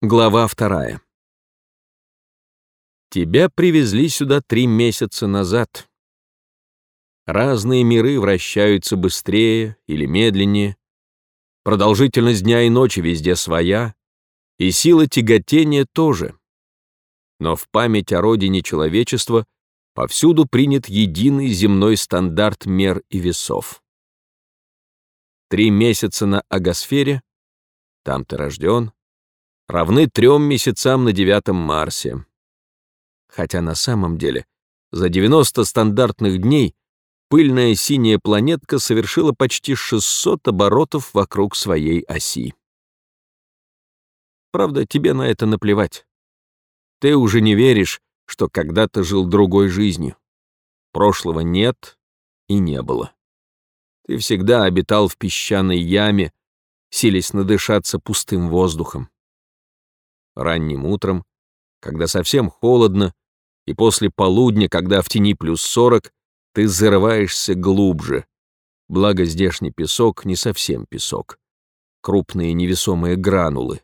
Глава вторая. Тебя привезли сюда три месяца назад. Разные миры вращаются быстрее или медленнее. Продолжительность дня и ночи везде своя, и сила тяготения тоже. Но в память о родине человечества повсюду принят единый земной стандарт мер и весов. Три месяца на агосфере, там ты рожден, равны трем месяцам на девятом Марсе. Хотя на самом деле за 90 стандартных дней пыльная синяя планетка совершила почти 600 оборотов вокруг своей оси. Правда, тебе на это наплевать. Ты уже не веришь, что когда-то жил другой жизнью. Прошлого нет и не было. Ты всегда обитал в песчаной яме, силясь надышаться пустым воздухом ранним утром, когда совсем холодно, и после полудня, когда в тени плюс сорок, ты зарываешься глубже. Благо здешний песок не совсем песок. Крупные невесомые гранулы.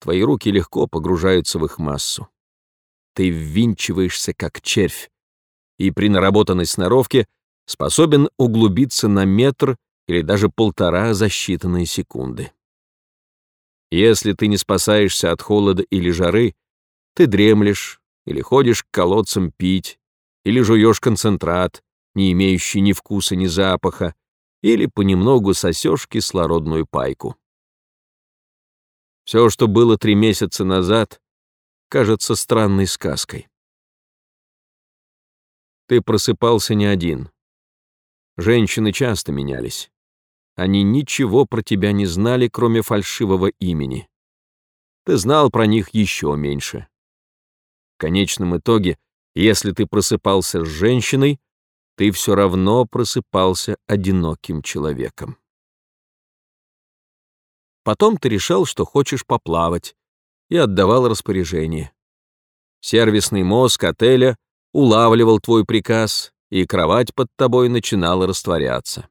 Твои руки легко погружаются в их массу. Ты ввинчиваешься, как червь, и при наработанной сноровке способен углубиться на метр или даже полтора за считанные секунды. Если ты не спасаешься от холода или жары, ты дремлешь или ходишь к колодцам пить, или жуешь концентрат, не имеющий ни вкуса, ни запаха, или понемногу сосешь кислородную пайку. Все, что было три месяца назад, кажется странной сказкой. Ты просыпался не один. Женщины часто менялись. Они ничего про тебя не знали, кроме фальшивого имени. Ты знал про них еще меньше. В конечном итоге, если ты просыпался с женщиной, ты все равно просыпался одиноким человеком. Потом ты решал, что хочешь поплавать, и отдавал распоряжение. Сервисный мозг отеля улавливал твой приказ, и кровать под тобой начинала растворяться.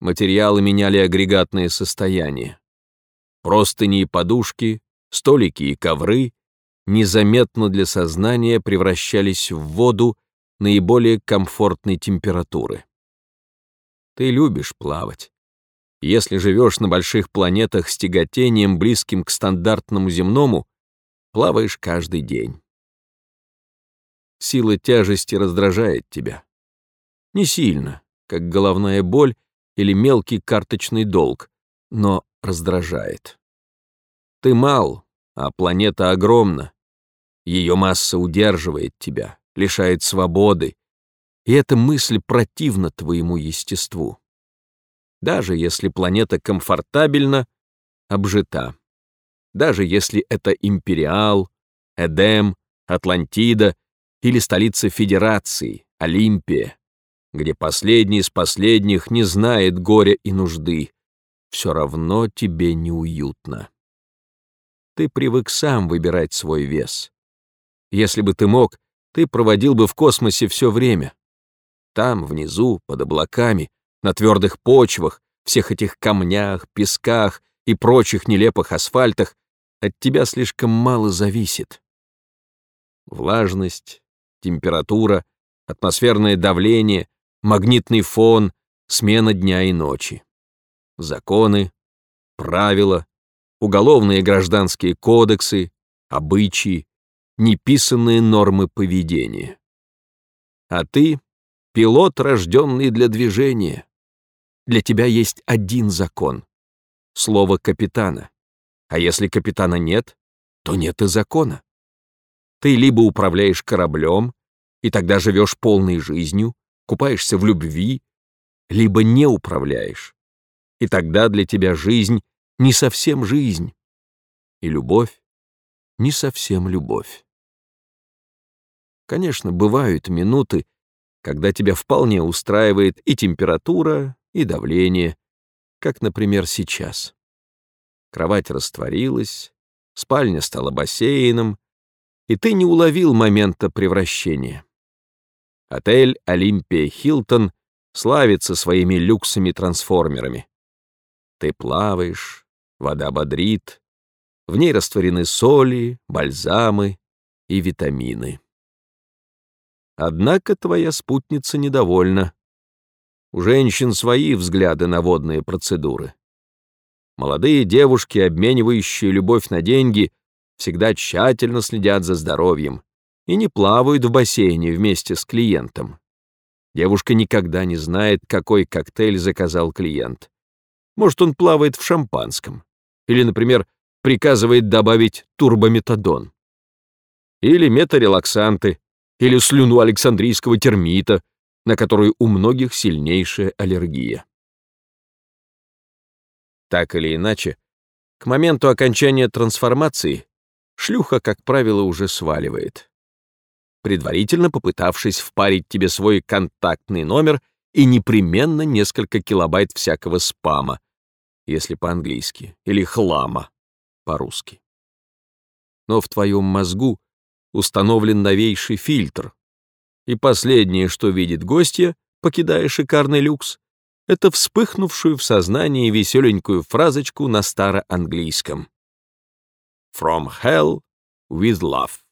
Материалы меняли агрегатные состояния. Простыни и подушки, столики и ковры незаметно для сознания превращались в воду наиболее комфортной температуры. Ты любишь плавать. Если живешь на больших планетах с тяготением, близким к стандартному земному, плаваешь каждый день. Сила тяжести раздражает тебя. Не сильно, как головная боль или мелкий карточный долг, но раздражает. Ты мал, а планета огромна. Ее масса удерживает тебя, лишает свободы, и эта мысль противна твоему естеству. Даже если планета комфортабельна, обжита. Даже если это Империал, Эдем, Атлантида или столица Федерации, Олимпия где последний из последних не знает горя и нужды, все равно тебе неуютно. Ты привык сам выбирать свой вес. Если бы ты мог, ты проводил бы в космосе все время. Там, внизу, под облаками, на твердых почвах, всех этих камнях, песках и прочих нелепых асфальтах от тебя слишком мало зависит. Влажность, температура, атмосферное давление, магнитный фон, смена дня и ночи. Законы, правила, уголовные и гражданские кодексы, обычаи, неписанные нормы поведения. А ты — пилот, рожденный для движения. Для тебя есть один закон — слово капитана. А если капитана нет, то нет и закона. Ты либо управляешь кораблем, и тогда живешь полной жизнью, купаешься в любви, либо не управляешь. И тогда для тебя жизнь не совсем жизнь, и любовь не совсем любовь. Конечно, бывают минуты, когда тебя вполне устраивает и температура, и давление, как, например, сейчас. Кровать растворилась, спальня стала бассейном, и ты не уловил момента превращения. Отель «Олимпия Хилтон» славится своими люксами-трансформерами. Ты плаваешь, вода бодрит, В ней растворены соли, бальзамы и витамины. Однако твоя спутница недовольна. У женщин свои взгляды на водные процедуры. Молодые девушки, обменивающие любовь на деньги, всегда тщательно следят за здоровьем и не плавают в бассейне вместе с клиентом. Девушка никогда не знает, какой коктейль заказал клиент. Может, он плавает в шампанском. Или, например, приказывает добавить турбометадон. Или метарелаксанты, или слюну александрийского термита, на которую у многих сильнейшая аллергия. Так или иначе, к моменту окончания трансформации шлюха, как правило, уже сваливает, предварительно попытавшись впарить тебе свой контактный номер и непременно несколько килобайт всякого спама, если по-английски, или хлама по-русски. Но в твоем мозгу установлен новейший фильтр, и последнее, что видит гостья, покидая шикарный люкс, это вспыхнувшую в сознании веселенькую фразочку на староанглийском. «From hell with love».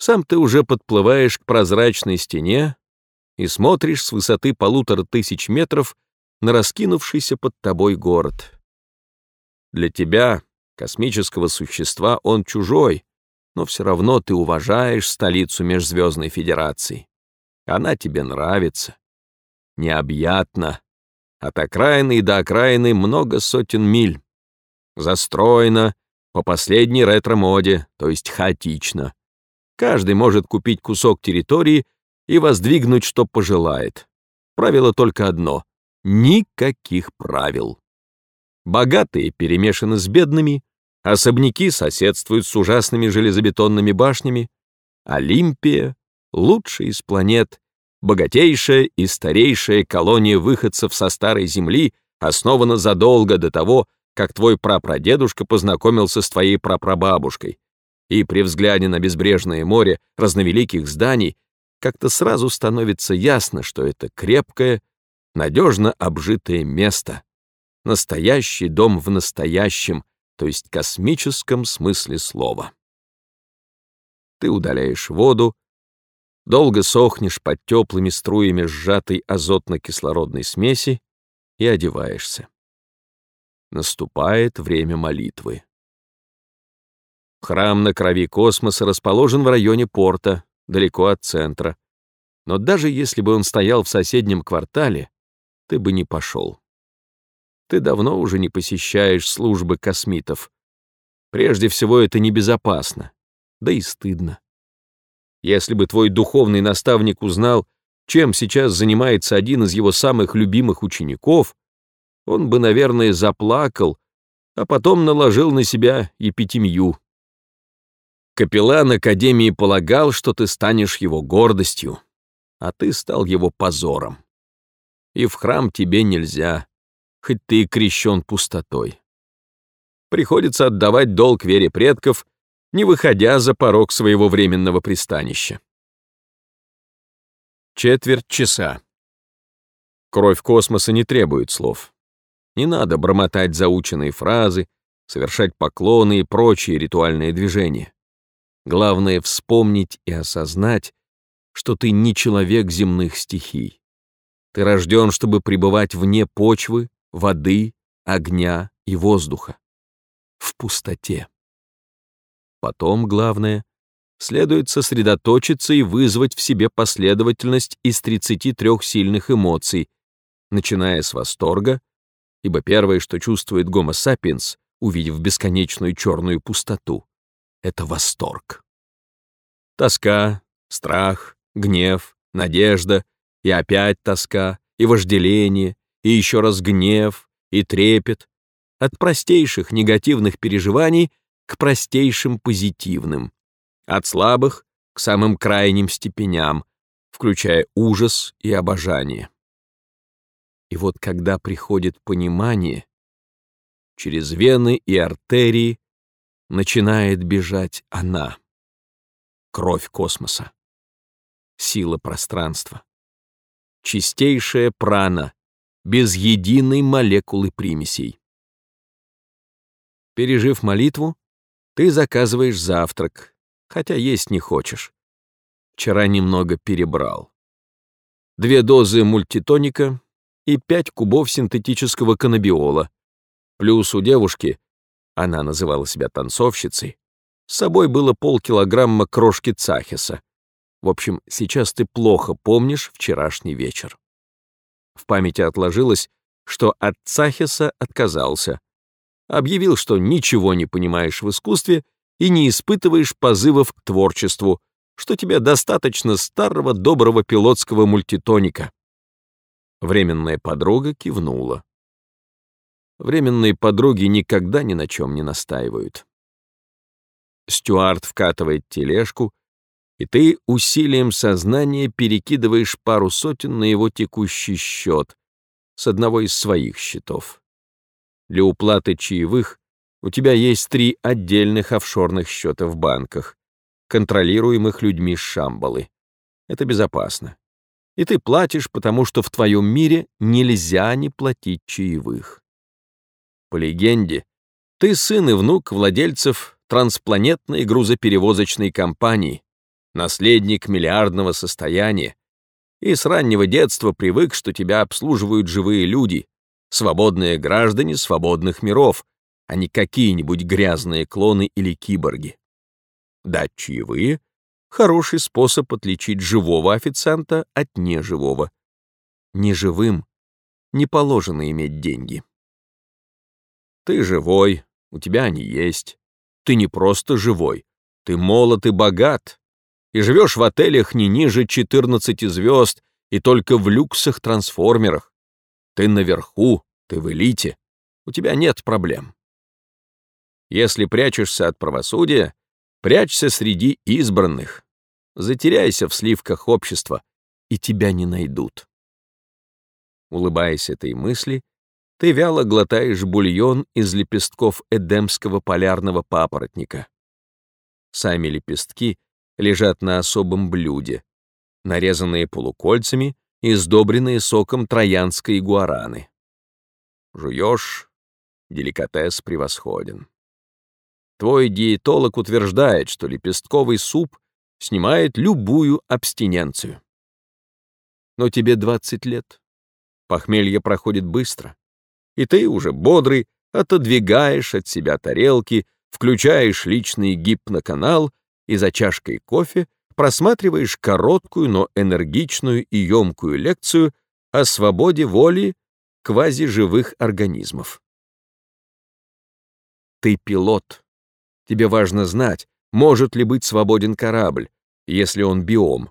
Сам ты уже подплываешь к прозрачной стене и смотришь с высоты полутора тысяч метров на раскинувшийся под тобой город. Для тебя, космического существа, он чужой, но все равно ты уважаешь столицу Межзвездной Федерации. Она тебе нравится. Необъятно. От окраины до окраины много сотен миль. Застроено по последней ретро-моде, то есть хаотично. Каждый может купить кусок территории и воздвигнуть, что пожелает. Правило только одно — никаких правил. Богатые перемешаны с бедными, особняки соседствуют с ужасными железобетонными башнями, Олимпия — лучшая из планет, богатейшая и старейшая колония выходцев со старой земли, основана задолго до того, как твой прапрадедушка познакомился с твоей прапрабабушкой. И при взгляде на безбрежное море разновеликих зданий как-то сразу становится ясно, что это крепкое, надежно обжитое место. Настоящий дом в настоящем, то есть космическом смысле слова. Ты удаляешь воду, долго сохнешь под теплыми струями сжатой азотно-кислородной смеси и одеваешься. Наступает время молитвы. Храм на крови космоса расположен в районе порта, далеко от центра. Но даже если бы он стоял в соседнем квартале, ты бы не пошел. Ты давно уже не посещаешь службы космитов. Прежде всего, это небезопасно, да и стыдно. Если бы твой духовный наставник узнал, чем сейчас занимается один из его самых любимых учеников, он бы, наверное, заплакал, а потом наложил на себя эпитемью. Капеллан Академии полагал, что ты станешь его гордостью, а ты стал его позором. И в храм тебе нельзя, хоть ты и крещен пустотой. Приходится отдавать долг вере предков не выходя за порог своего временного пристанища. Четверть часа. Кровь космоса не требует слов. Не надо бормотать заученные фразы, совершать поклоны и прочие ритуальные движения. Главное — вспомнить и осознать, что ты не человек земных стихий. Ты рожден, чтобы пребывать вне почвы, воды, огня и воздуха. В пустоте. Потом, главное, следует сосредоточиться и вызвать в себе последовательность из 33 сильных эмоций, начиная с восторга, ибо первое, что чувствует гомо сапиенс, увидев бесконечную черную пустоту, — это восторг. Тоска, страх, гнев, надежда, и опять тоска, и вожделение, и еще раз гнев, и трепет. От простейших негативных переживаний к простейшим позитивным, от слабых к самым крайним степеням, включая ужас и обожание. И вот когда приходит понимание, через вены и артерии начинает бежать она, кровь космоса, сила пространства, чистейшая прана, без единой молекулы примесей. Пережив молитву, Ты заказываешь завтрак, хотя есть не хочешь. Вчера немного перебрал. Две дозы мультитоника и пять кубов синтетического каннабиола. Плюс у девушки, она называла себя танцовщицей, с собой было полкилограмма крошки цахиса. В общем, сейчас ты плохо помнишь вчерашний вечер. В памяти отложилось, что от цахиса отказался. Объявил, что ничего не понимаешь в искусстве и не испытываешь позывов к творчеству, что тебе достаточно старого доброго пилотского мультитоника. Временная подруга кивнула. Временные подруги никогда ни на чем не настаивают. Стюарт вкатывает тележку, и ты усилием сознания перекидываешь пару сотен на его текущий счет с одного из своих счетов. Для уплаты чаевых у тебя есть три отдельных офшорных счета в банках, контролируемых людьми Шамбалы. Это безопасно. И ты платишь, потому что в твоем мире нельзя не платить чаевых. По легенде, ты сын и внук владельцев транспланетной грузоперевозочной компании, наследник миллиардного состояния, и с раннего детства привык, что тебя обслуживают живые люди, свободные граждане свободных миров, а не какие-нибудь грязные клоны или киборги. Дать чаевые — хороший способ отличить живого официанта от неживого. Неживым не положено иметь деньги. Ты живой, у тебя они есть. Ты не просто живой, ты молод и богат, и живешь в отелях не ниже 14 звезд и только в люксах-трансформерах. Ты наверху, ты в элите, у тебя нет проблем. Если прячешься от правосудия, прячься среди избранных, затеряйся в сливках общества, и тебя не найдут. Улыбаясь этой мысли, ты вяло глотаешь бульон из лепестков эдемского полярного папоротника. Сами лепестки лежат на особом блюде, нарезанные полукольцами и сдобренные соком троянской гуараны. Жуешь, деликатес превосходен. Твой диетолог утверждает, что лепестковый суп снимает любую абстиненцию. Но тебе 20 лет. Похмелье проходит быстро и ты уже бодрый отодвигаешь от себя тарелки, включаешь личный гипноканал и за чашкой кофе просматриваешь короткую, но энергичную и емкую лекцию о свободе воли квазиживых организмов. Ты пилот. Тебе важно знать, может ли быть свободен корабль, если он биом,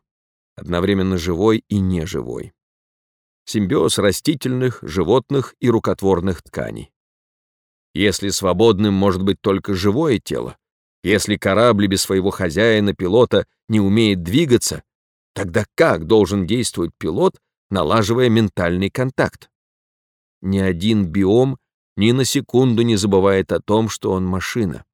одновременно живой и неживой симбиоз растительных, животных и рукотворных тканей. Если свободным может быть только живое тело, если корабль без своего хозяина-пилота не умеет двигаться, тогда как должен действовать пилот, налаживая ментальный контакт? Ни один биом ни на секунду не забывает о том, что он машина.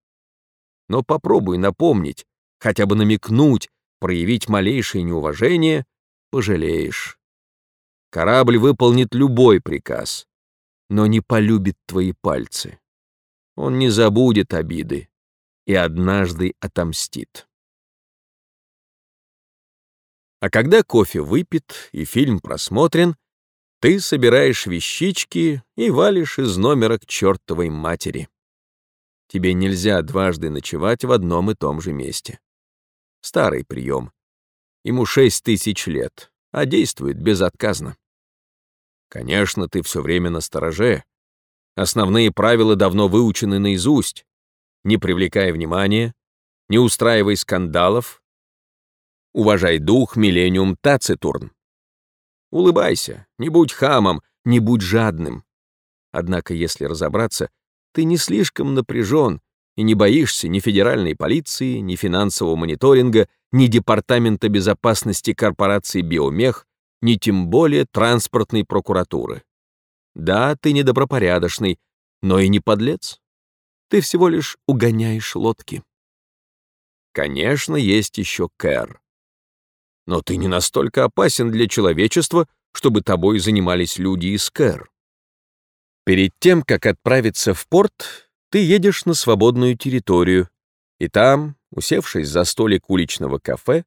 Но попробуй напомнить, хотя бы намекнуть, проявить малейшее неуважение, пожалеешь. Корабль выполнит любой приказ, но не полюбит твои пальцы. Он не забудет обиды и однажды отомстит. А когда кофе выпит и фильм просмотрен, ты собираешь вещички и валишь из номера к чертовой матери. Тебе нельзя дважды ночевать в одном и том же месте. Старый прием. Ему шесть тысяч лет, а действует безотказно. Конечно, ты все время на стороже. Основные правила давно выучены наизусть. Не привлекай внимания, не устраивай скандалов, уважай дух Миллениум Тацитурн. Улыбайся, не будь хамом, не будь жадным. Однако, если разобраться, ты не слишком напряжен и не боишься ни федеральной полиции, ни финансового мониторинга, ни департамента безопасности корпорации «Биомех», ни тем более транспортной прокуратуры. Да, ты недобропорядочный, но и не подлец. Ты всего лишь угоняешь лодки. Конечно, есть еще Кэр. Но ты не настолько опасен для человечества, чтобы тобой занимались люди из Кэр. Перед тем, как отправиться в порт, ты едешь на свободную территорию, И там, усевшись за столик уличного кафе,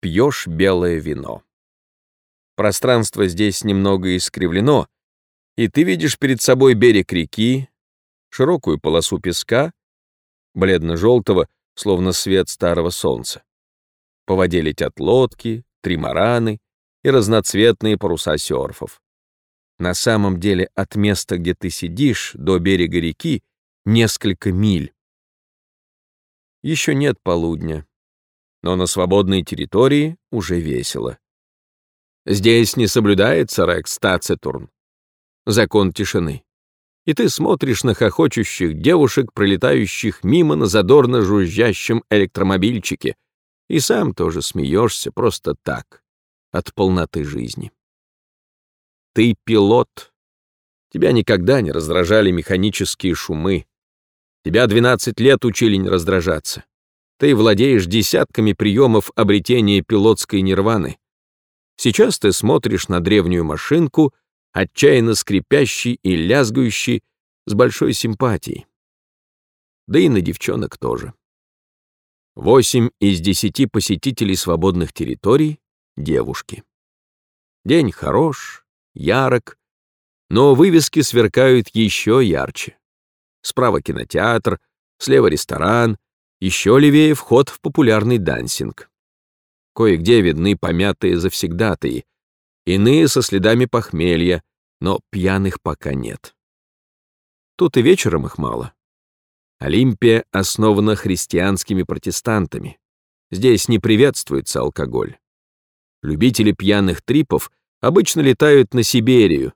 пьешь белое вино. Пространство здесь немного искривлено, и ты видишь перед собой берег реки, широкую полосу песка, бледно-желтого, словно свет старого солнца. По воде летят лодки, тримараны и разноцветные паруса серфов. На самом деле от места, где ты сидишь, до берега реки несколько миль. Еще нет полудня, но на свободной территории уже весело. Здесь не соблюдается Рекс Тацитурн, закон тишины. И ты смотришь на хохочущих девушек, пролетающих мимо на задорно жужжащем электромобильчике, и сам тоже смеешься просто так, от полноты жизни. Ты пилот. Тебя никогда не раздражали механические шумы. Тебя 12 лет учили не раздражаться. Ты владеешь десятками приемов обретения пилотской нирваны. Сейчас ты смотришь на древнюю машинку, отчаянно скрипящий и лязгающий, с большой симпатией. Да и на девчонок тоже. Восемь из десяти посетителей свободных территорий — девушки. День хорош, ярок, но вывески сверкают еще ярче. Справа кинотеатр, слева ресторан, еще левее вход в популярный дансинг. Кое-где видны помятые завсегдатые, иные со следами похмелья, но пьяных пока нет. Тут и вечером их мало. Олимпия основана христианскими протестантами. Здесь не приветствуется алкоголь. Любители пьяных трипов обычно летают на Сибирию,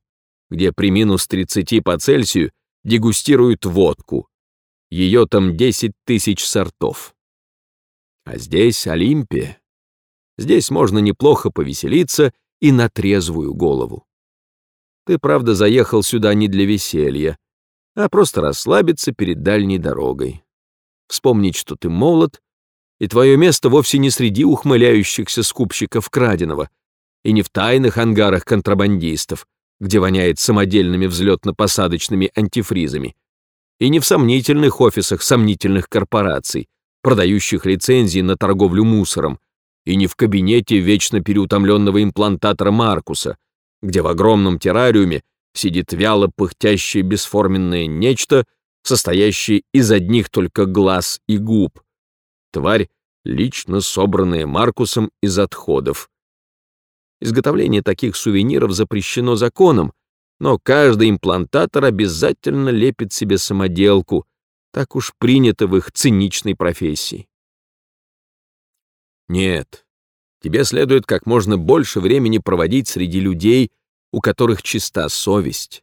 где при минус 30 по Цельсию дегустируют водку. Ее там 10 тысяч сортов. А здесь Олимпия. Здесь можно неплохо повеселиться и на трезвую голову. Ты, правда, заехал сюда не для веселья, а просто расслабиться перед дальней дорогой. Вспомнить, что ты молод, и твое место вовсе не среди ухмыляющихся скупщиков краденого, и не в тайных ангарах контрабандистов, где воняет самодельными взлетно-посадочными антифризами, и не в сомнительных офисах сомнительных корпораций, продающих лицензии на торговлю мусором, и не в кабинете вечно переутомленного имплантатора Маркуса, где в огромном террариуме сидит вяло пыхтящее бесформенное нечто, состоящее из одних только глаз и губ. Тварь, лично собранная Маркусом из отходов. Изготовление таких сувениров запрещено законом, но каждый имплантатор обязательно лепит себе самоделку, так уж принято в их циничной профессии. Нет, тебе следует как можно больше времени проводить среди людей, у которых чиста совесть,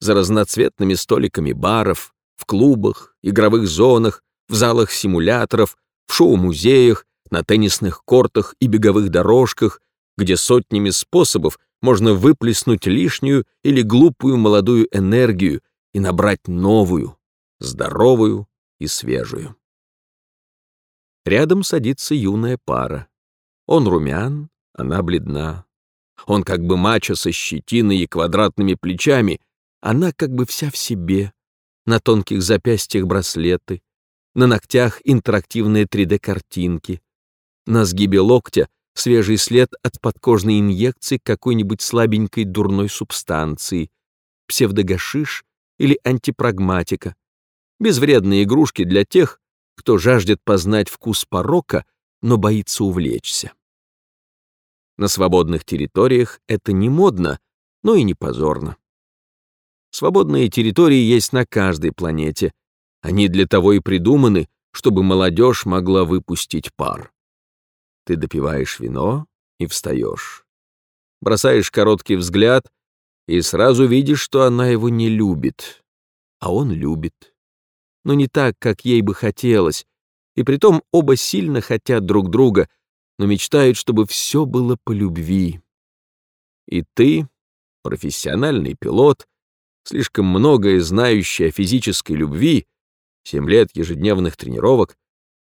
за разноцветными столиками баров, в клубах, игровых зонах, в залах симуляторов, в шоу-музеях, на теннисных кортах и беговых дорожках, где сотнями способов можно выплеснуть лишнюю или глупую молодую энергию и набрать новую, здоровую и свежую. Рядом садится юная пара. Он румян, она бледна. Он как бы мачо со щетиной и квадратными плечами, она как бы вся в себе, на тонких запястьях браслеты, на ногтях интерактивные 3D-картинки, на сгибе локтя свежий след от подкожной инъекции какой-нибудь слабенькой дурной субстанции, псевдогашиш или антипрагматика, безвредные игрушки для тех, кто жаждет познать вкус порока, но боится увлечься. На свободных территориях это не модно, но и не позорно. Свободные территории есть на каждой планете. Они для того и придуманы, чтобы молодежь могла выпустить пар. Ты допиваешь вино и встаешь. Бросаешь короткий взгляд и сразу видишь, что она его не любит. А он любит. Но не так, как ей бы хотелось. И притом оба сильно хотят друг друга — но мечтают, чтобы все было по любви. И ты, профессиональный пилот, слишком многое знающий о физической любви, семь лет ежедневных тренировок,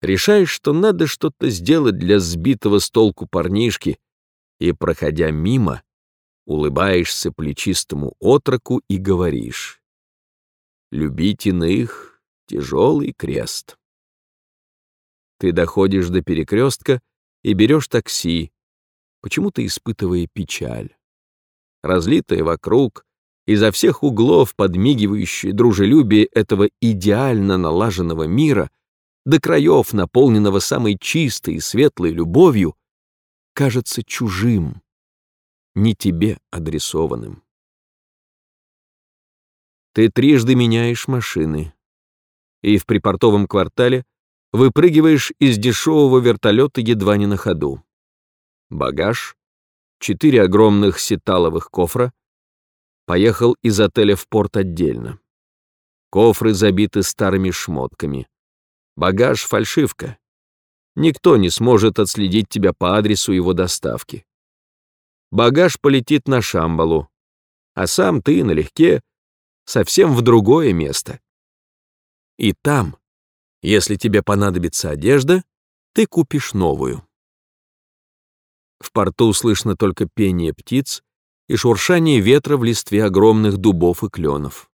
решаешь, что надо что-то сделать для сбитого с толку парнишки, и, проходя мимо, улыбаешься плечистому отроку и говоришь «Любить иных — тяжелый крест». Ты доходишь до перекрестка и берешь такси, почему-то испытывая печаль. Разлитая вокруг, изо всех углов подмигивающее дружелюбие этого идеально налаженного мира, до краев наполненного самой чистой и светлой любовью, кажется чужим, не тебе адресованным. Ты трижды меняешь машины, и в припортовом квартале выпрыгиваешь из дешевого вертолета едва не на ходу. Багаж, четыре огромных сеталовых кофра, поехал из отеля в порт отдельно. Кофры забиты старыми шмотками. Багаж — фальшивка. Никто не сможет отследить тебя по адресу его доставки. Багаж полетит на Шамбалу, а сам ты налегке совсем в другое место. И там, если тебе понадобится одежда, ты купишь новую. В порту слышно только пение птиц и шуршание ветра в листве огромных дубов и кленов.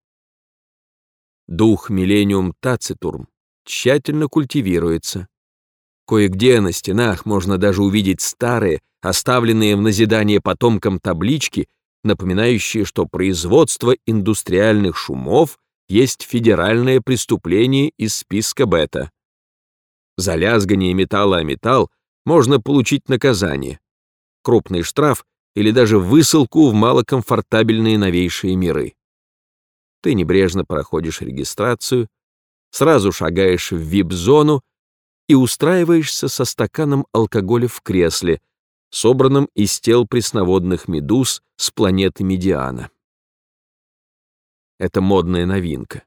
Дух Миллениум Тацитурм тщательно культивируется. Кое-где на стенах можно даже увидеть старые, оставленные в назидание потомкам таблички, напоминающие, что производство индустриальных шумов есть федеральное преступление из списка бета. За лязгание металла о металл можно получить наказание. Крупный штраф или даже высылку в малокомфортабельные новейшие миры. Ты небрежно проходишь регистрацию, сразу шагаешь в вип-зону и устраиваешься со стаканом алкоголя в кресле, собранном из тел пресноводных медуз с планеты Медиана. Это модная новинка.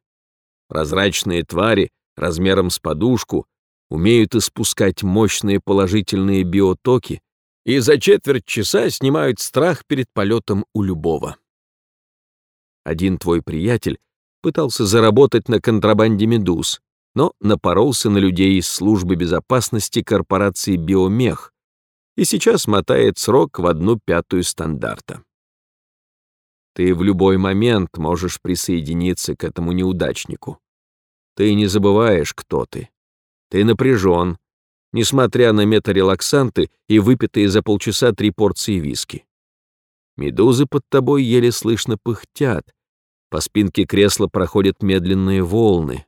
Прозрачные твари размером с подушку умеют испускать мощные положительные биотоки, и за четверть часа снимают страх перед полетом у любого. Один твой приятель пытался заработать на контрабанде медуз, но напоролся на людей из службы безопасности корпорации «Биомех» и сейчас мотает срок в одну пятую стандарта. Ты в любой момент можешь присоединиться к этому неудачнику. Ты не забываешь, кто ты. Ты напряжен, несмотря на метарелаксанты и выпитые за полчаса три порции виски. Медузы под тобой еле слышно пыхтят, по спинке кресла проходят медленные волны.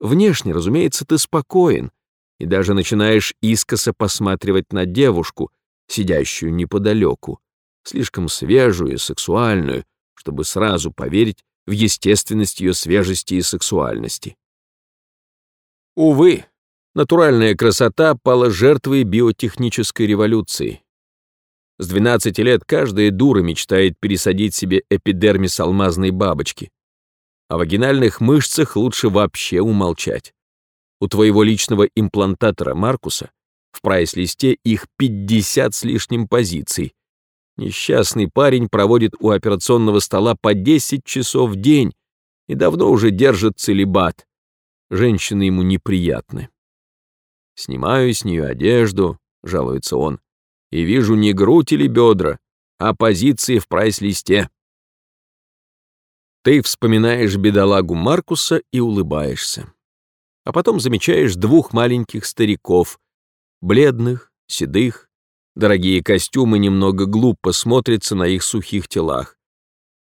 Внешне, разумеется, ты спокоен и даже начинаешь искоса посматривать на девушку, сидящую неподалеку, слишком свежую и сексуальную, чтобы сразу поверить в естественность ее свежести и сексуальности. Увы, Натуральная красота пала жертвой биотехнической революции. С 12 лет каждая дура мечтает пересадить себе эпидермис алмазной бабочки. О вагинальных мышцах лучше вообще умолчать. У твоего личного имплантатора Маркуса в прайс-листе их 50 с лишним позиций. Несчастный парень проводит у операционного стола по 10 часов в день и давно уже держит целебат. Женщины ему неприятны. Снимаю с нее одежду, жалуется он, и вижу не грудь или бедра, а позиции в прайс-листе. Ты вспоминаешь бедолагу Маркуса и улыбаешься. А потом замечаешь двух маленьких стариков, бледных, седых, дорогие костюмы немного глупо смотрятся на их сухих телах,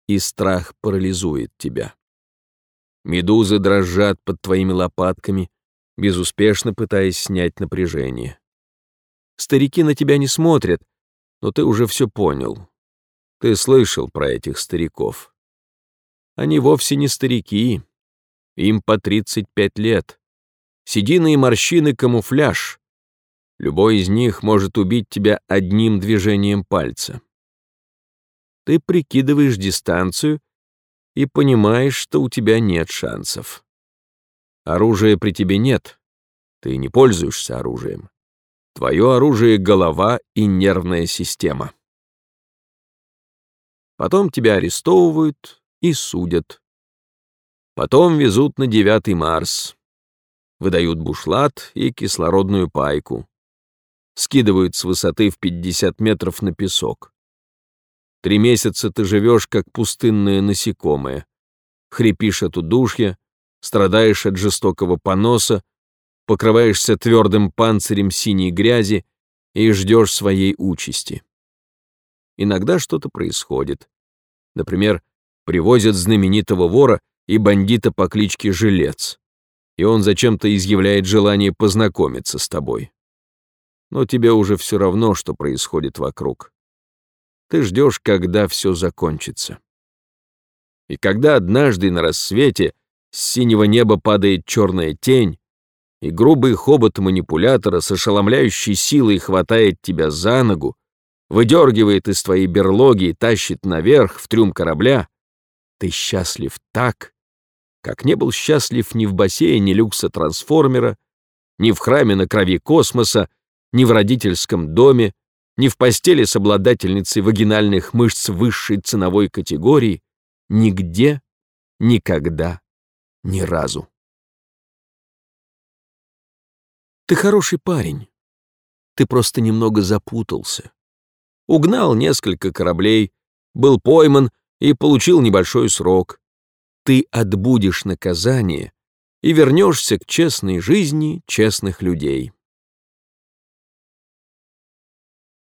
и страх парализует тебя. Медузы дрожат под твоими лопатками, безуспешно пытаясь снять напряжение. Старики на тебя не смотрят, но ты уже все понял. Ты слышал про этих стариков. Они вовсе не старики. Им по 35 лет. Седины и морщины — камуфляж. Любой из них может убить тебя одним движением пальца. Ты прикидываешь дистанцию и понимаешь, что у тебя нет шансов. Оружия при тебе нет. Ты не пользуешься оружием. Твое оружие — голова и нервная система. Потом тебя арестовывают и судят. Потом везут на девятый Марс. Выдают бушлат и кислородную пайку. Скидывают с высоты в 50 метров на песок. Три месяца ты живешь, как пустынное насекомое. Хрипишь от удушья, страдаешь от жестокого поноса, покрываешься твердым панцирем синей грязи и ждешь своей участи. Иногда что-то происходит. Например, привозят знаменитого вора и бандита по кличке Жилец, и он зачем-то изъявляет желание познакомиться с тобой. Но тебе уже все равно, что происходит вокруг. Ты ждешь, когда все закончится. И когда однажды на рассвете с синего неба падает черная тень, и грубый хобот манипулятора с ошеломляющей силой хватает тебя за ногу, выдергивает из твоей берлоги и тащит наверх в трюм корабля, ты счастлив так, как не был счастлив ни в бассейне люкса-трансформера, ни в храме на крови космоса, ни в родительском доме, ни в постели с обладательницей вагинальных мышц высшей ценовой категории, нигде, никогда, ни разу. Ты хороший парень. Ты просто немного запутался. Угнал несколько кораблей, был пойман и получил небольшой срок. Ты отбудешь наказание и вернешься к честной жизни честных людей.